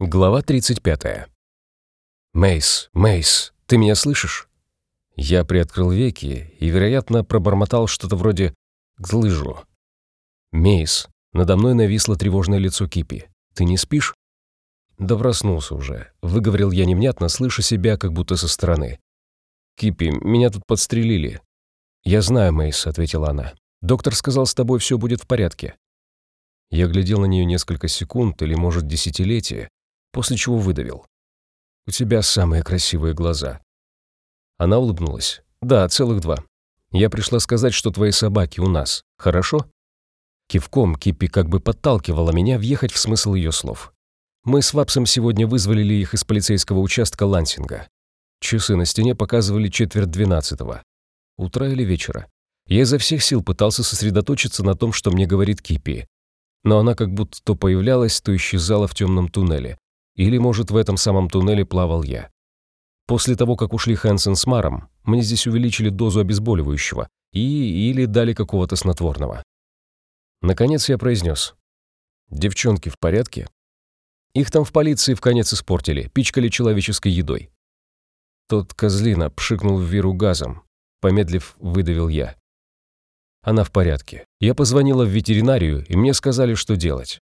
Глава 35. «Мейс, Мейс, ты меня слышишь?» Я приоткрыл веки и, вероятно, пробормотал что-то вроде «глыжу». «Мейс, надо мной нависло тревожное лицо Кипи. Ты не спишь?» «Да проснулся уже», — выговорил я невнятно, слыша себя как будто со стороны. «Кипи, меня тут подстрелили». «Я знаю, Мейс», — ответила она. «Доктор сказал, с тобой все будет в порядке». Я глядел на нее несколько секунд или, может, десятилетия, после чего выдавил. «У тебя самые красивые глаза». Она улыбнулась. «Да, целых два. Я пришла сказать, что твои собаки у нас. Хорошо?» Кивком Кипи как бы подталкивала меня въехать в смысл ее слов. Мы с Вапсом сегодня вызволили их из полицейского участка Лансинга. Часы на стене показывали четверть двенадцатого. Утра или вечера. Я изо всех сил пытался сосредоточиться на том, что мне говорит Кипи. Но она как будто то появлялась, то исчезала в темном туннеле, или, может, в этом самом туннеле плавал я. После того, как ушли Хэнсон с Маром, мне здесь увеличили дозу обезболивающего и или дали какого-то снотворного. Наконец я произнес. «Девчонки в порядке?» Их там в полиции в конец испортили, пичкали человеческой едой. Тот козлина пшикнул в Веру газом. Помедлив, выдавил я. Она в порядке. Я позвонила в ветеринарию, и мне сказали, что делать.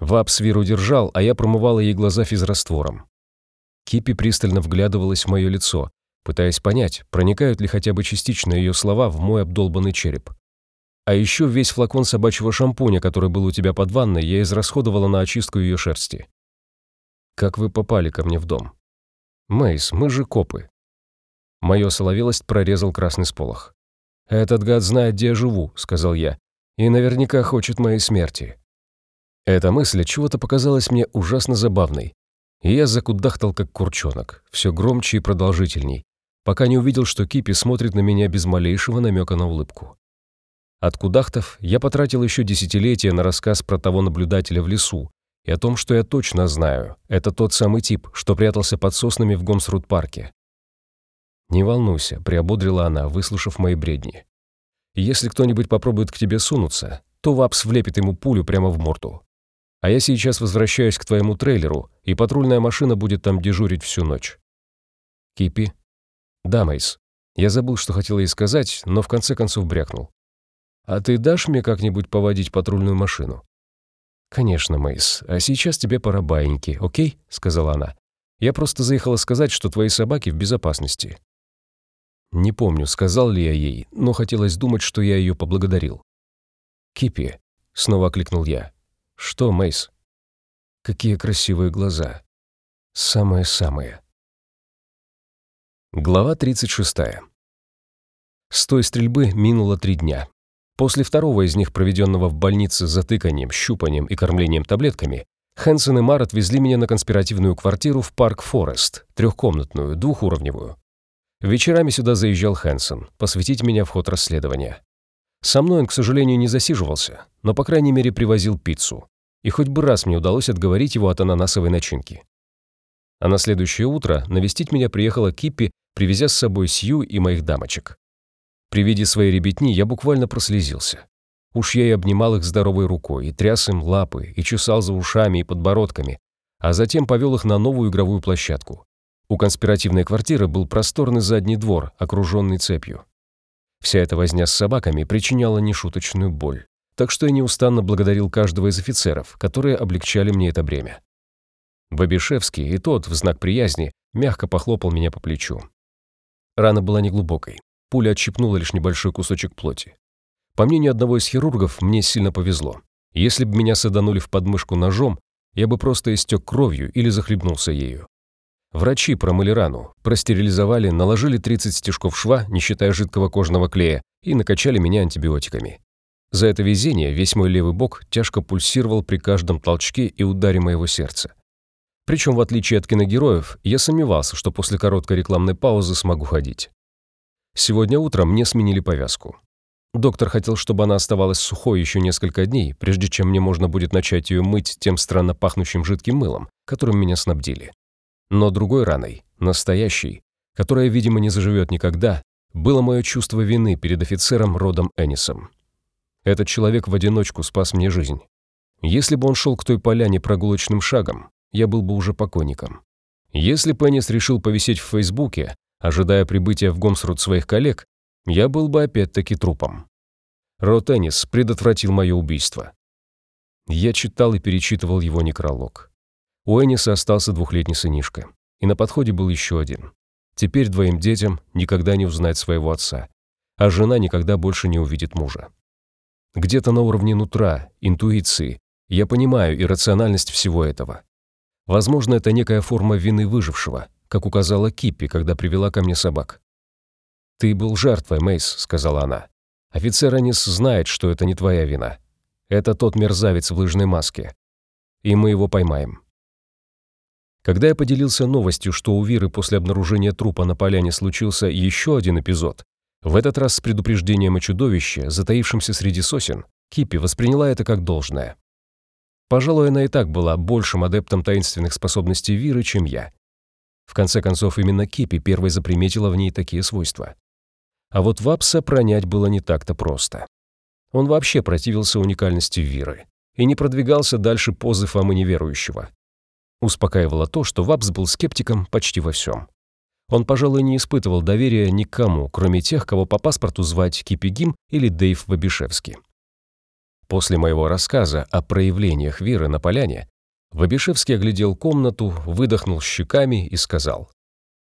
Вапс Веру держал, а я промывала ей глаза физраствором. Кипи пристально вглядывалась в мое лицо, пытаясь понять, проникают ли хотя бы частично ее слова в мой обдолбанный череп. А еще весь флакон собачьего шампуня, который был у тебя под ванной, я израсходовала на очистку ее шерсти. Как вы попали ко мне в дом? Мейс, мы же копы. Мою соловелость прорезал красный сполох. «Этот гад знает, где я живу», — сказал я, «и наверняка хочет моей смерти. Эта мысль чего-то показалась мне ужасно забавной. И я закудахтал, как курчонок, все громче и продолжительней, пока не увидел, что Кипи смотрит на меня без малейшего намека на улыбку. От кудахтов я потратил еще десятилетия на рассказ про того наблюдателя в лесу и о том, что я точно знаю, это тот самый тип, что прятался под соснами в Гомсрут-парке. «Не волнуйся», — приободрила она, выслушав мои бредни. «Если кто-нибудь попробует к тебе сунуться, то Вапс влепит ему пулю прямо в морду. А я сейчас возвращаюсь к твоему трейлеру, и патрульная машина будет там дежурить всю ночь. Кипи? Да, Мейс. Я забыл, что хотел ей сказать, но в конце концов брякнул. А ты дашь мне как-нибудь поводить патрульную машину? Конечно, Мейс. А сейчас тебе пора баиньки, окей? Сказала она. Я просто заехала сказать, что твои собаки в безопасности. Не помню, сказал ли я ей, но хотелось думать, что я ее поблагодарил. «Кипи», — снова окликнул я, «Что, Мейс?» «Какие красивые глаза. Самые-самые». Глава 36. С той стрельбы минуло три дня. После второго из них, проведенного в больнице с затыканием, щупанием и кормлением таблетками, Хэнсон и Мар отвезли меня на конспиративную квартиру в Парк Форест, трехкомнатную, двухуровневую. Вечерами сюда заезжал Хэнсон, посвятить меня в ход расследования. Со мной он, к сожалению, не засиживался, но, по крайней мере, привозил пиццу. И хоть бы раз мне удалось отговорить его от ананасовой начинки. А на следующее утро навестить меня приехала Киппи, привезя с собой Сью и моих дамочек. При виде своей ребятни я буквально прослезился. Уж я и обнимал их здоровой рукой, и тряс им лапы, и чесал за ушами и подбородками, а затем повел их на новую игровую площадку. У конспиративной квартиры был просторный задний двор, окруженный цепью. Вся эта возня с собаками причиняла нешуточную боль. Так что я неустанно благодарил каждого из офицеров, которые облегчали мне это бремя. Бабишевский и тот, в знак приязни, мягко похлопал меня по плечу. Рана была неглубокой. Пуля отщипнула лишь небольшой кусочек плоти. По мнению одного из хирургов, мне сильно повезло. Если бы меня саданули в подмышку ножом, я бы просто истек кровью или захлебнулся ею. Врачи промыли рану, простерилизовали, наложили 30 стежков шва, не считая жидкого кожного клея, и накачали меня антибиотиками. За это везение весь мой левый бок тяжко пульсировал при каждом толчке и ударе моего сердца. Причем, в отличие от киногероев, я сомневался, что после короткой рекламной паузы смогу ходить. Сегодня утром мне сменили повязку. Доктор хотел, чтобы она оставалась сухой еще несколько дней, прежде чем мне можно будет начать ее мыть тем странно пахнущим жидким мылом, которым меня снабдили. Но другой раной, настоящей, которая, видимо, не заживет никогда, было мое чувство вины перед офицером Родом Энисом. Этот человек в одиночку спас мне жизнь. Если бы он шел к той поляне прогулочным шагом, я был бы уже покойником. Если Пеннис решил повисеть в Фейсбуке, ожидая прибытия в Гомсруд своих коллег, я был бы опять-таки трупом. Ро Теннис предотвратил мое убийство. Я читал и перечитывал его некролог. У Энниса остался двухлетний сынишка, и на подходе был еще один. Теперь двоим детям никогда не узнать своего отца, а жена никогда больше не увидит мужа. Где-то на уровне нутра, интуиции, я понимаю иррациональность всего этого. Возможно, это некая форма вины выжившего, как указала Киппи, когда привела ко мне собак. «Ты был жертвой, Мейс», — сказала она. «Офицер Анис знает, что это не твоя вина. Это тот мерзавец в лыжной маске. И мы его поймаем». Когда я поделился новостью, что у Виры после обнаружения трупа на поляне случился еще один эпизод, в этот раз с предупреждением о чудовище, затаившемся среди сосен, Кипи восприняла это как должное. Пожалуй, она и так была большим адептом таинственных способностей Виры, чем я. В конце концов, именно Кипи первой заприметила в ней такие свойства. А вот Вапса пронять было не так-то просто. Он вообще противился уникальности Виры и не продвигался дальше позы Фомы неверующего. Успокаивало то, что Вапс был скептиком почти во всем. Он, пожалуй, не испытывал доверия никому, кроме тех, кого по паспорту звать Кипигим или Дейв Вабишевский. После моего рассказа о проявлениях Веры на поляне, Вабишевский оглядел комнату, выдохнул щеками и сказал.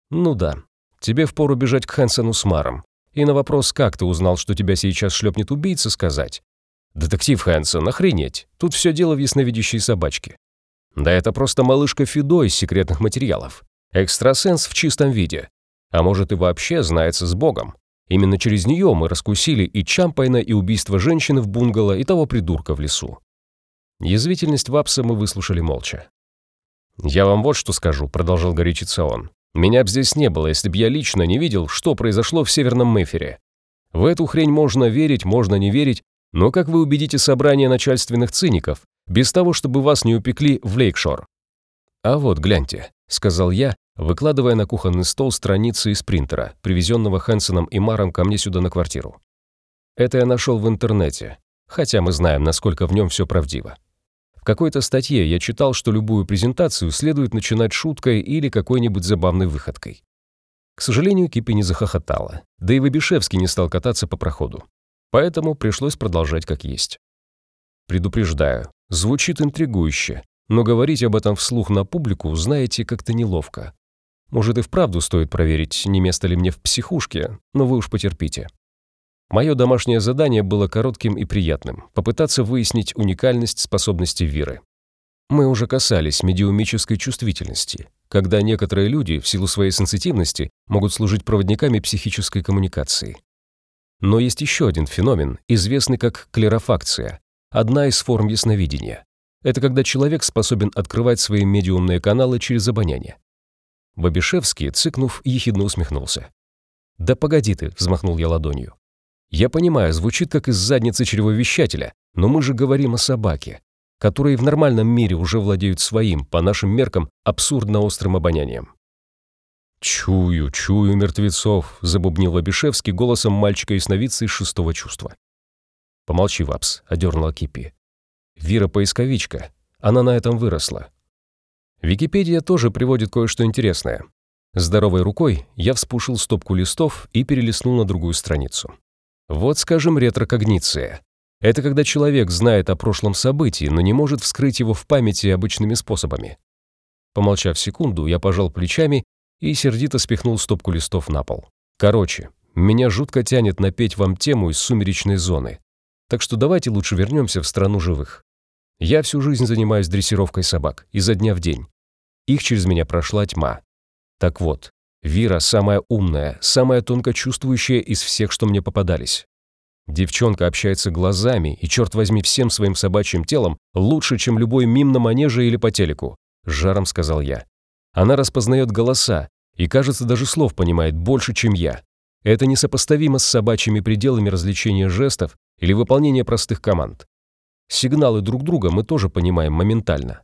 «Ну да, тебе впору бежать к Хэнсону с Маром. И на вопрос, как ты узнал, что тебя сейчас шлепнет убийца, сказать. Детектив Хэнсон, охренеть, тут все дело в ясновидящей собачке. Да это просто малышка Фидо из секретных материалов. Экстрасенс в чистом виде. А может и вообще знается с Богом. Именно через нее мы раскусили и Чампайна, и убийство женщины в бунгало, и того придурка в лесу. Язвительность Вапса мы выслушали молча. «Я вам вот что скажу», — продолжал горячиться он. «Меня б здесь не было, если б я лично не видел, что произошло в Северном Мэфере. В эту хрень можно верить, можно не верить, но как вы убедите собрание начальственных циников, без того, чтобы вас не упекли в Лейкшор? А вот, гляньте, — сказал я, выкладывая на кухонный стол страницы из принтера, привезенного Хэнсоном и Маром ко мне сюда на квартиру. Это я нашел в интернете, хотя мы знаем, насколько в нем все правдиво. В какой-то статье я читал, что любую презентацию следует начинать шуткой или какой-нибудь забавной выходкой. К сожалению, Кипи не захохотала, да и Вабишевский не стал кататься по проходу. Поэтому пришлось продолжать как есть. Предупреждаю, звучит интригующе, но говорить об этом вслух на публику, знаете, как-то неловко. Может и вправду стоит проверить, не место ли мне в психушке, но вы уж потерпите. Мое домашнее задание было коротким и приятным – попытаться выяснить уникальность способности Виры. Мы уже касались медиумической чувствительности, когда некоторые люди в силу своей сенситивности могут служить проводниками психической коммуникации. Но есть еще один феномен, известный как клерофакция, одна из форм ясновидения. Это когда человек способен открывать свои медиумные каналы через обоняние. Бабишевский, цыкнув, ехидно усмехнулся. «Да погоди ты», — взмахнул я ладонью. «Я понимаю, звучит как из задницы чревовещателя, но мы же говорим о собаке, которые в нормальном мире уже владеют своим, по нашим меркам, абсурдно острым обонянием». «Чую, чую мертвецов», — забубнил Лобишевский голосом мальчика-ясновидца из шестого чувства. «Помолчи, Вапс», — одернула Кипи. Вира поисковичка. Она на этом выросла. Википедия тоже приводит кое-что интересное. Здоровой рукой я вспушил стопку листов и перелистнул на другую страницу. Вот, скажем, ретрокогниция. Это когда человек знает о прошлом событии, но не может вскрыть его в памяти обычными способами. Помолчав секунду, я пожал плечами и сердито спихнул стопку листов на пол. Короче, меня жутко тянет напеть вам тему из «Сумеречной зоны». Так что давайте лучше вернемся в страну живых. Я всю жизнь занимаюсь дрессировкой собак, изо дня в день. Их через меня прошла тьма. Так вот, Вира самая умная, самая тонко чувствующая из всех, что мне попадались. Девчонка общается глазами и, черт возьми, всем своим собачьим телом лучше, чем любой мим на манеже или по телеку, жаром сказал я. Она распознает голоса и, кажется, даже слов понимает больше, чем я. Это несопоставимо с собачьими пределами развлечения жестов или выполнения простых команд. Сигналы друг друга мы тоже понимаем моментально.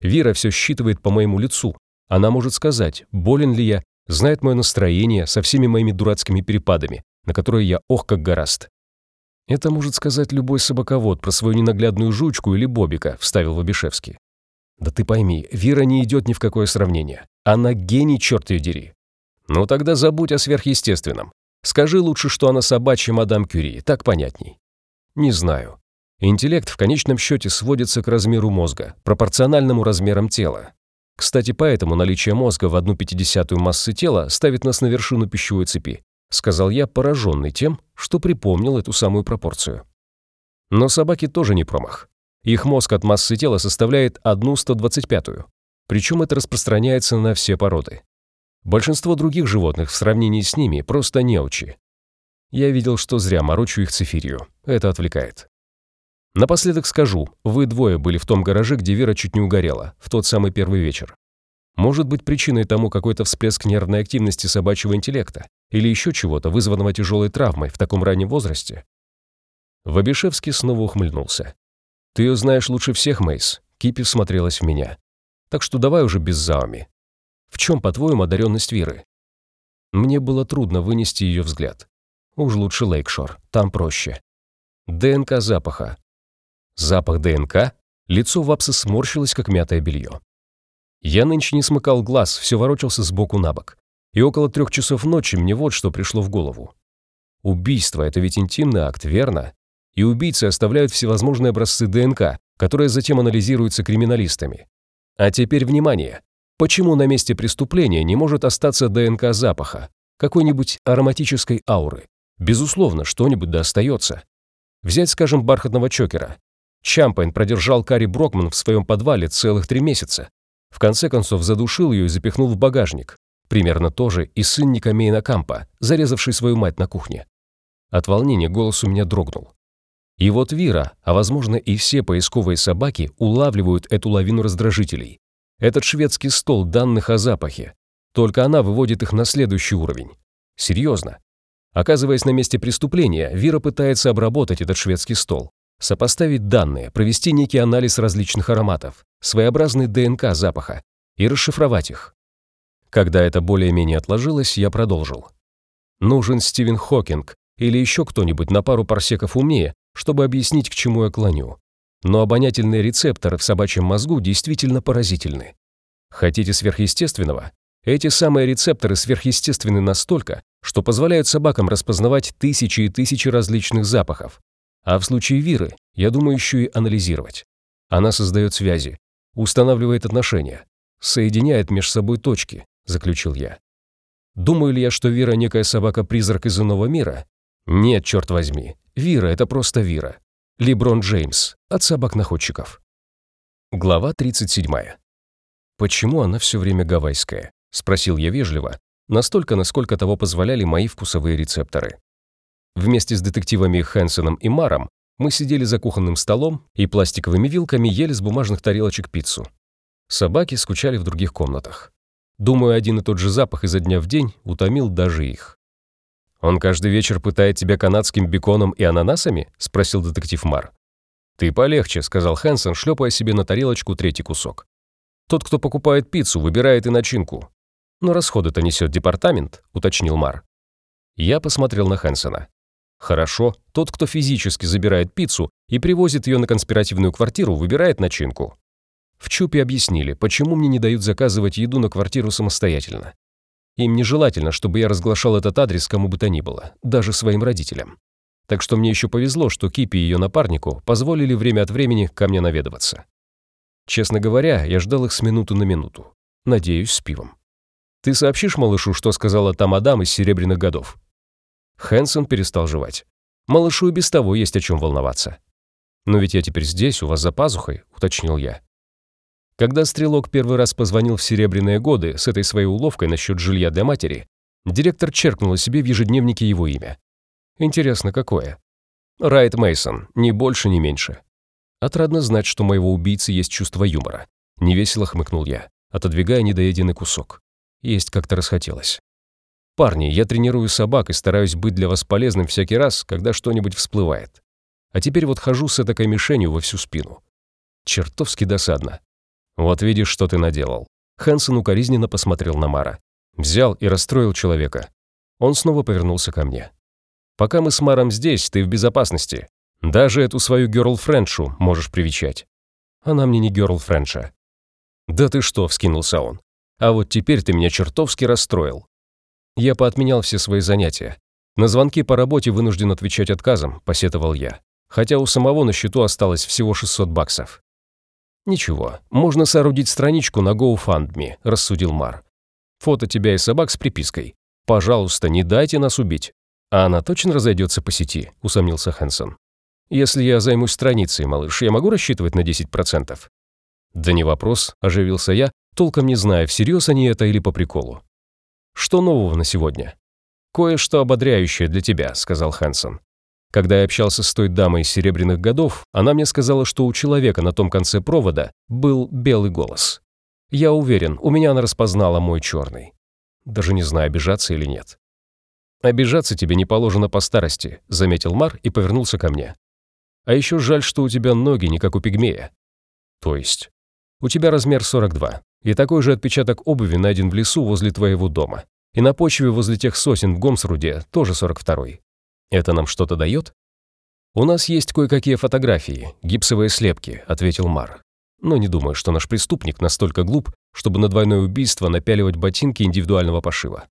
Вера все считывает по моему лицу. Она может сказать, болен ли я, знает мое настроение со всеми моими дурацкими перепадами, на которые я ох как гораст. Это может сказать любой собаковод про свою ненаглядную жучку или бобика, вставил Вабишевский. Да ты пойми, Вира не идет ни в какое сравнение. Она гений, черт ее дери. Ну тогда забудь о сверхъестественном. Скажи лучше, что она собачья мадам Кюри, так понятней. Не знаю. Интеллект в конечном счете сводится к размеру мозга, пропорциональному размерам тела. Кстати, поэтому наличие мозга в одну пятидесятую массы тела ставит нас на вершину пищевой цепи, сказал я, пораженный тем, что припомнил эту самую пропорцию. Но собаки тоже не промах. Их мозг от массы тела составляет одну 125 причем это распространяется на все породы. Большинство других животных в сравнении с ними просто неучи. Я видел, что зря морочу их цифирью. Это отвлекает. Напоследок скажу, вы двое были в том гараже, где Вера чуть не угорела, в тот самый первый вечер. Может быть причиной тому какой-то всплеск нервной активности собачьего интеллекта или еще чего-то, вызванного тяжелой травмой в таком раннем возрасте? Вабишевский снова ухмыльнулся. «Ты ее знаешь лучше всех, Мейс», — Кипи смотрелась в меня. «Так что давай уже без зауми. В чем, по-твоему, одаренность Виры?» Мне было трудно вынести ее взгляд. Уж лучше Лейкшор, там проще. ДНК запаха, Запах ДНК, лицо Вапса сморщилось, как мятое белье. Я нынче не смыкал глаз, все ворочался сбоку на бок. И около трех часов ночи мне вот что пришло в голову. Убийство — это ведь интимный акт, верно? И убийцы оставляют всевозможные образцы ДНК, которые затем анализируются криминалистами. А теперь внимание! Почему на месте преступления не может остаться ДНК запаха? Какой-нибудь ароматической ауры? Безусловно, что-нибудь да остается. Взять, скажем, бархатного чокера. Чампайн продержал Кари Брокман в своем подвале целых три месяца. В конце концов задушил ее и запихнул в багажник. Примерно то же и сын Никомейна Кампа, зарезавший свою мать на кухне. От волнения голос у меня дрогнул. И вот Вира, а возможно и все поисковые собаки, улавливают эту лавину раздражителей. Этот шведский стол данных о запахе. Только она выводит их на следующий уровень. Серьезно. Оказываясь на месте преступления, Вира пытается обработать этот шведский стол. Сопоставить данные, провести некий анализ различных ароматов, своеобразный ДНК запаха и расшифровать их. Когда это более-менее отложилось, я продолжил. Нужен Стивен Хокинг или еще кто-нибудь на пару парсеков умнее, чтобы объяснить, к чему я клоню. Но обонятельные рецепторы в собачьем мозгу действительно поразительны. Хотите сверхъестественного? Эти самые рецепторы сверхъестественны настолько, что позволяют собакам распознавать тысячи и тысячи различных запахов, а в случае Виры, я думаю еще и анализировать. Она создает связи, устанавливает отношения, соединяет между собой точки, заключил я. Думаю ли я, что Вира некая собака-призрак из иного мира? Нет, черт возьми. Вира — это просто Вира. Леброн Джеймс от собак-находчиков. Глава 37. «Почему она все время гавайская?» — спросил я вежливо, настолько, насколько того позволяли мои вкусовые рецепторы. Вместе с детективами Хэнсоном и Маром мы сидели за кухонным столом и пластиковыми вилками ели с бумажных тарелочек пиццу. Собаки скучали в других комнатах. Думаю, один и тот же запах изо дня в день утомил даже их. «Он каждый вечер пытает тебя канадским беконом и ананасами?» — спросил детектив Мар. «Ты полегче», — сказал Хэнсон, шлепая себе на тарелочку третий кусок. «Тот, кто покупает пиццу, выбирает и начинку». «Но расходы-то несет департамент», — уточнил Мар. Я посмотрел на Хэнсона. Хорошо, тот, кто физически забирает пиццу и привозит ее на конспиративную квартиру, выбирает начинку. В ЧУПе объяснили, почему мне не дают заказывать еду на квартиру самостоятельно. Им нежелательно, чтобы я разглашал этот адрес кому бы то ни было, даже своим родителям. Так что мне еще повезло, что Кипи и ее напарнику позволили время от времени ко мне наведываться. Честно говоря, я ждал их с минуты на минуту. Надеюсь, с пивом. «Ты сообщишь малышу, что сказала та мадам из серебряных годов?» Хэнсон перестал жевать. Малышу и без того есть о чем волноваться. «Но ведь я теперь здесь, у вас за пазухой», — уточнил я. Когда Стрелок первый раз позвонил в серебряные годы с этой своей уловкой насчет жилья для матери, директор черкнул себе в ежедневнике его имя. Интересно, какое? Райт Мейсон, ни больше, ни меньше. Отрадно знать, что у моего убийцы есть чувство юмора. Невесело хмыкнул я, отодвигая недоеденный кусок. Есть как-то расхотелось. «Парни, я тренирую собак и стараюсь быть для вас полезным всякий раз, когда что-нибудь всплывает. А теперь вот хожу с этой мишенью во всю спину. Чертовски досадно. Вот видишь, что ты наделал». Хэнсон укоризненно посмотрел на Мара. Взял и расстроил человека. Он снова повернулся ко мне. «Пока мы с Маром здесь, ты в безопасности. Даже эту свою герлфрендшу можешь привечать. Она мне не герлфрендша. «Да ты что?» – вскинулся он. «А вот теперь ты меня чертовски расстроил». Я поотменял все свои занятия. На звонки по работе вынужден отвечать отказом, посетовал я. Хотя у самого на счету осталось всего 600 баксов. «Ничего, можно соорудить страничку на GoFundMe», – рассудил Мар. «Фото тебя и собак с припиской. Пожалуйста, не дайте нас убить». «А она точно разойдется по сети?» – усомнился Хэнсон. «Если я займусь страницей, малыш, я могу рассчитывать на 10%?» «Да не вопрос», – оживился я, толком не зная, всерьез они это или по приколу. «Что нового на сегодня?» «Кое-что ободряющее для тебя», – сказал Хэнсон. Когда я общался с той дамой из серебряных годов, она мне сказала, что у человека на том конце провода был белый голос. Я уверен, у меня она распознала мой черный. Даже не знаю, обижаться или нет. «Обижаться тебе не положено по старости», — заметил Мар и повернулся ко мне. «А еще жаль, что у тебя ноги не как у пигмея». «То есть?» «У тебя размер 42, и такой же отпечаток обуви найден в лесу возле твоего дома. И на почве возле тех сосен в Гомсруде тоже 42-й. Это нам что-то дает?» «У нас есть кое-какие фотографии, гипсовые слепки», — ответил Мар. «Но не думаю, что наш преступник настолько глуп, чтобы на двойное убийство напяливать ботинки индивидуального пошива.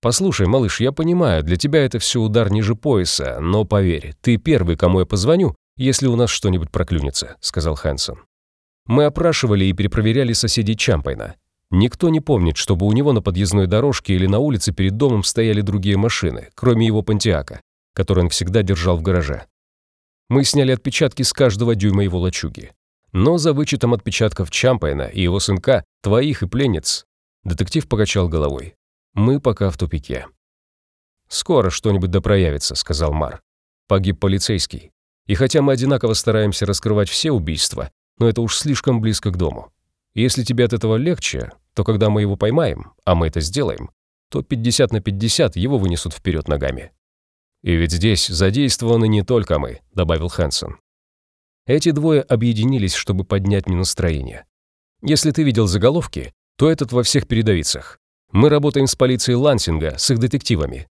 «Послушай, малыш, я понимаю, для тебя это все удар ниже пояса, но поверь, ты первый, кому я позвоню, если у нас что-нибудь проклюнется», — сказал Хэнсон. Мы опрашивали и перепроверяли соседей Чампайна. Никто не помнит, чтобы у него на подъездной дорожке или на улице перед домом стояли другие машины, кроме его Пантиака, который он всегда держал в гараже. Мы сняли отпечатки с каждого дюйма его лачуги. Но за вычетом отпечатков Чампайна и его сынка, твоих и пленниц, детектив покачал головой. Мы пока в тупике. «Скоро что-нибудь допроявится», — сказал Мар. «Погиб полицейский. И хотя мы одинаково стараемся раскрывать все убийства, но это уж слишком близко к дому. Если тебе от этого легче, то когда мы его поймаем, а мы это сделаем, то 50 на 50 его вынесут вперед ногами». «И ведь здесь задействованы не только мы», — добавил Хэнсон. Эти двое объединились, чтобы поднять мне настроение. Если ты видел заголовки, то этот во всех передовицах. Мы работаем с полицией Лансинга, с их детективами.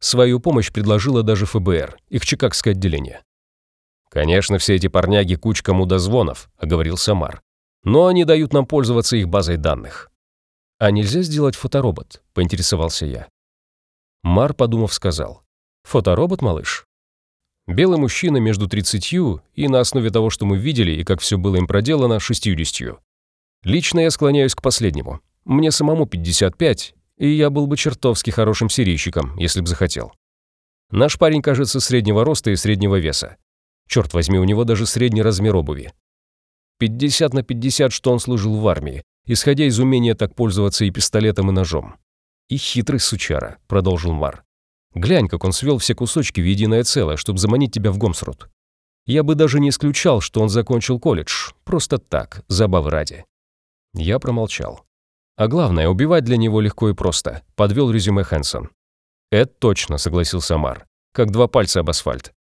Свою помощь предложила даже ФБР, их чикагское отделение. «Конечно, все эти парняги кучка мудозвонов», — оговорил Самар. «Но они дают нам пользоваться их базой данных». «А нельзя сделать фоторобот?» — поинтересовался я. Мар, подумав, сказал. «Фоторобот, малыш?» Белый мужчина между тридцатью и, на основе того, что мы видели и как все было им проделано, шестьюдесятью. Лично я склоняюсь к последнему. Мне самому 55, и я был бы чертовски хорошим серийщиком, если бы захотел. Наш парень кажется среднего роста и среднего веса. Черт возьми, у него даже средний размер обуви. 50 на 50, что он служил в армии, исходя из умения так пользоваться и пистолетом, и ножом. «И хитрый сучара», — продолжил Мар. «Глянь, как он свел все кусочки в единое целое, чтобы заманить тебя в Гомсрут. Я бы даже не исключал, что он закончил колледж, просто так, забавы ради». Я промолчал. А главное, убивать для него легко и просто, подвел резюме Хэнсон. Это точно, согласился Мар, как два пальца об асфальт.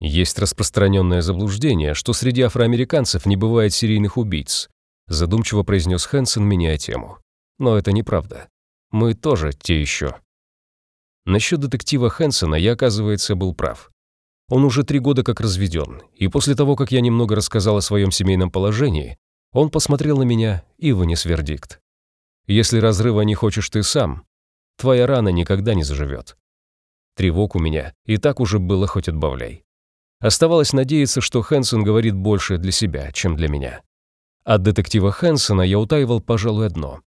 Есть распространенное заблуждение, что среди афроамериканцев не бывает серийных убийц, задумчиво произнес Хэнсон, меняя тему. Но это неправда. Мы тоже те еще. Насчет детектива Хэнсона я, оказывается, был прав. Он уже три года как разведен, и после того, как я немного рассказал о своем семейном положении, он посмотрел на меня и вынес вердикт. Если разрыва не хочешь ты сам, твоя рана никогда не заживет. Тревог у меня и так уже было хоть отбавляй. Оставалось надеяться, что Хэнсон говорит больше для себя, чем для меня. От детектива Хэнсона я утаивал, пожалуй, одно.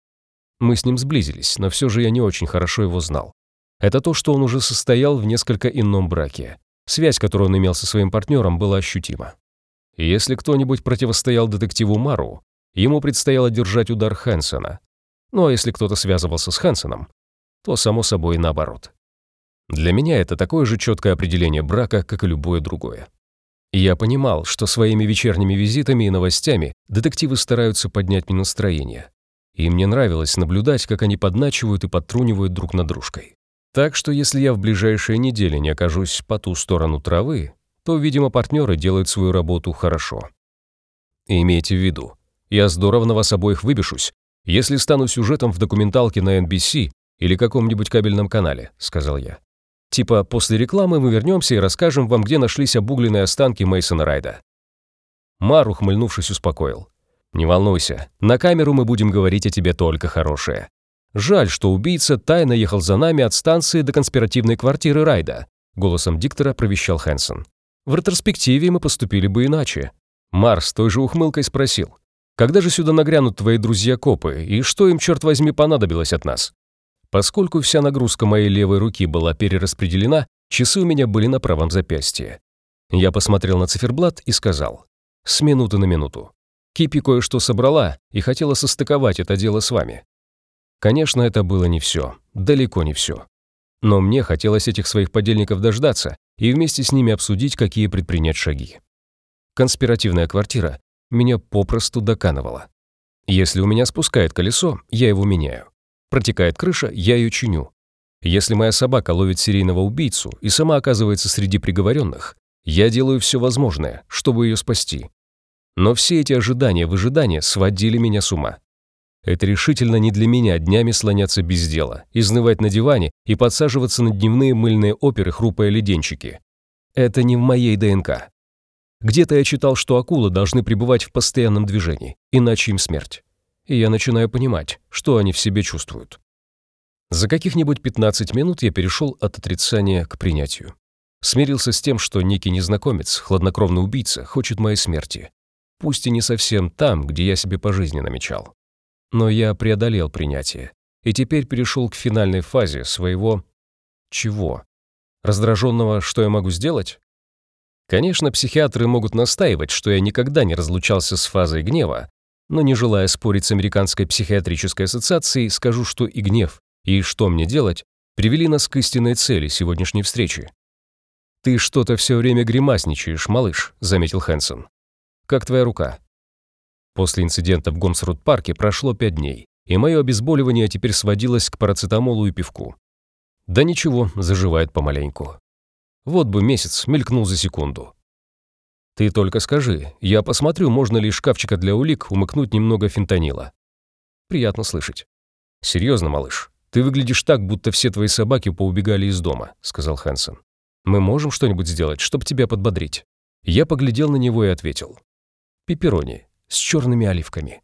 Мы с ним сблизились, но все же я не очень хорошо его знал. Это то, что он уже состоял в несколько ином браке. Связь, которую он имел со своим партнером, была ощутима. Если кто-нибудь противостоял детективу Мару, ему предстояло держать удар Хэнсона, ну а если кто-то связывался с Хансеном, то само собой наоборот. Для меня это такое же четкое определение брака, как и любое другое. я понимал, что своими вечерними визитами и новостями детективы стараются поднять мне настроение. И мне нравилось наблюдать, как они подначивают и подтрунивают друг над дружкой. Так что если я в ближайшие недели не окажусь по ту сторону травы, то, видимо, партнеры делают свою работу хорошо. И имейте в виду, я здорово на вас обоих выбешусь, если стану сюжетом в документалке на NBC или каком-нибудь кабельном канале», — сказал я. «Типа, после рекламы мы вернемся и расскажем вам, где нашлись обугленные останки Мейсона Райда». Мар, ухмыльнувшись, успокоил. «Не волнуйся, на камеру мы будем говорить о тебе только хорошее. Жаль, что убийца тайно ехал за нами от станции до конспиративной квартиры Райда», голосом диктора провещал Хэнсон. «В ретроспективе мы поступили бы иначе». Марс той же ухмылкой спросил. «Когда же сюда нагрянут твои друзья-копы, и что им, черт возьми, понадобилось от нас?» Поскольку вся нагрузка моей левой руки была перераспределена, часы у меня были на правом запястье. Я посмотрел на циферблат и сказал. «С минуты на минуту. Кипи кое-что собрала и хотела состыковать это дело с вами. Конечно, это было не все, далеко не все. Но мне хотелось этих своих подельников дождаться и вместе с ними обсудить, какие предпринять шаги. Конспиративная квартира меня попросту доканывала. Если у меня спускает колесо, я его меняю. Протекает крыша, я ее чиню. Если моя собака ловит серийного убийцу и сама оказывается среди приговоренных, я делаю все возможное, чтобы ее спасти. Но все эти ожидания-выжидания сводили меня с ума. Это решительно не для меня днями слоняться без дела, изнывать на диване и подсаживаться на дневные мыльные оперы, хрупая леденчики. Это не в моей ДНК. Где-то я читал, что акулы должны пребывать в постоянном движении, иначе им смерть. И я начинаю понимать, что они в себе чувствуют. За каких-нибудь 15 минут я перешел от отрицания к принятию. Смирился с тем, что некий незнакомец, хладнокровный убийца, хочет моей смерти. Пусть и не совсем там, где я себе по жизни намечал. Но я преодолел принятие и теперь перешел к финальной фазе своего... Чего? Раздраженного, что я могу сделать? Конечно, психиатры могут настаивать, что я никогда не разлучался с фазой гнева, но не желая спорить с Американской психиатрической ассоциацией, скажу, что и гнев, и что мне делать, привели нас к истинной цели сегодняшней встречи. «Ты что-то все время гримасничаешь, малыш», — заметил Хэнсон. «Как твоя рука?» После инцидента в Гомсрут-парке прошло пять дней, и мое обезболивание теперь сводилось к парацетамолу и пивку. Да ничего, заживает помаленьку. Вот бы месяц мелькнул за секунду. Ты только скажи, я посмотрю, можно ли из шкафчика для улик умыкнуть немного фентанила. Приятно слышать. Серьезно, малыш, ты выглядишь так, будто все твои собаки поубегали из дома, сказал Хэнсон. Мы можем что-нибудь сделать, чтобы тебя подбодрить? Я поглядел на него и ответил. Пепперони с черными оливками.